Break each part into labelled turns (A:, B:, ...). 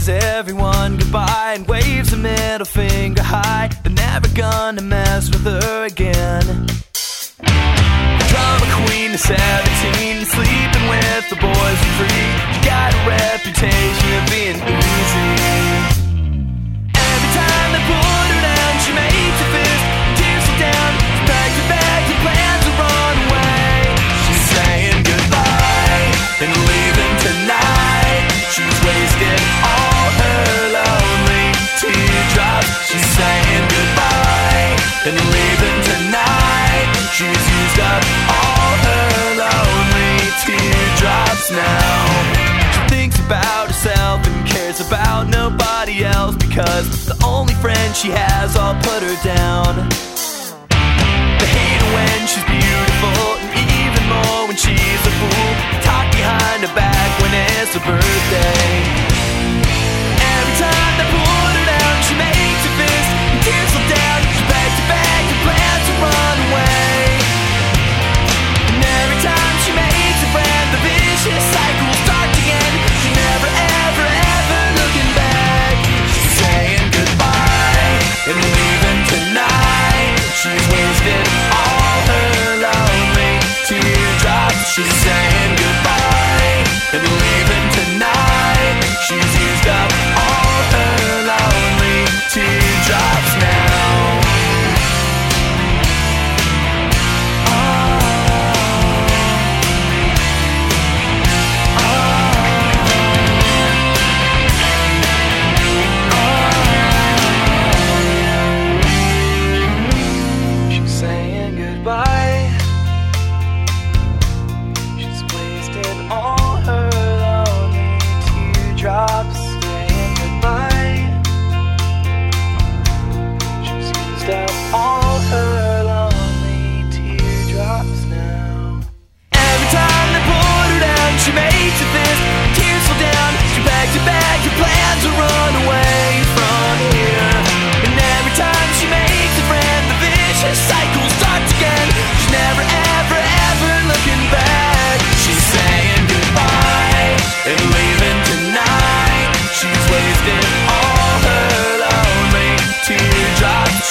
A: kisses everyone goodbye and waves a middle finger high. They're never gonna mess with her again. The drama queen is 17. Cause the only friend she has all put her down. They hate her when she's beautiful, and even more when she's a fool. Talk behind her back when it's her birthday. should say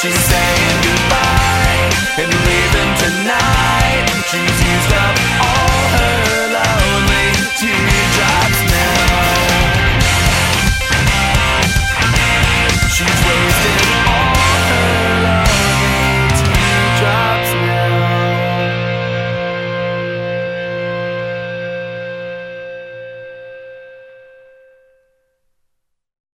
A: she said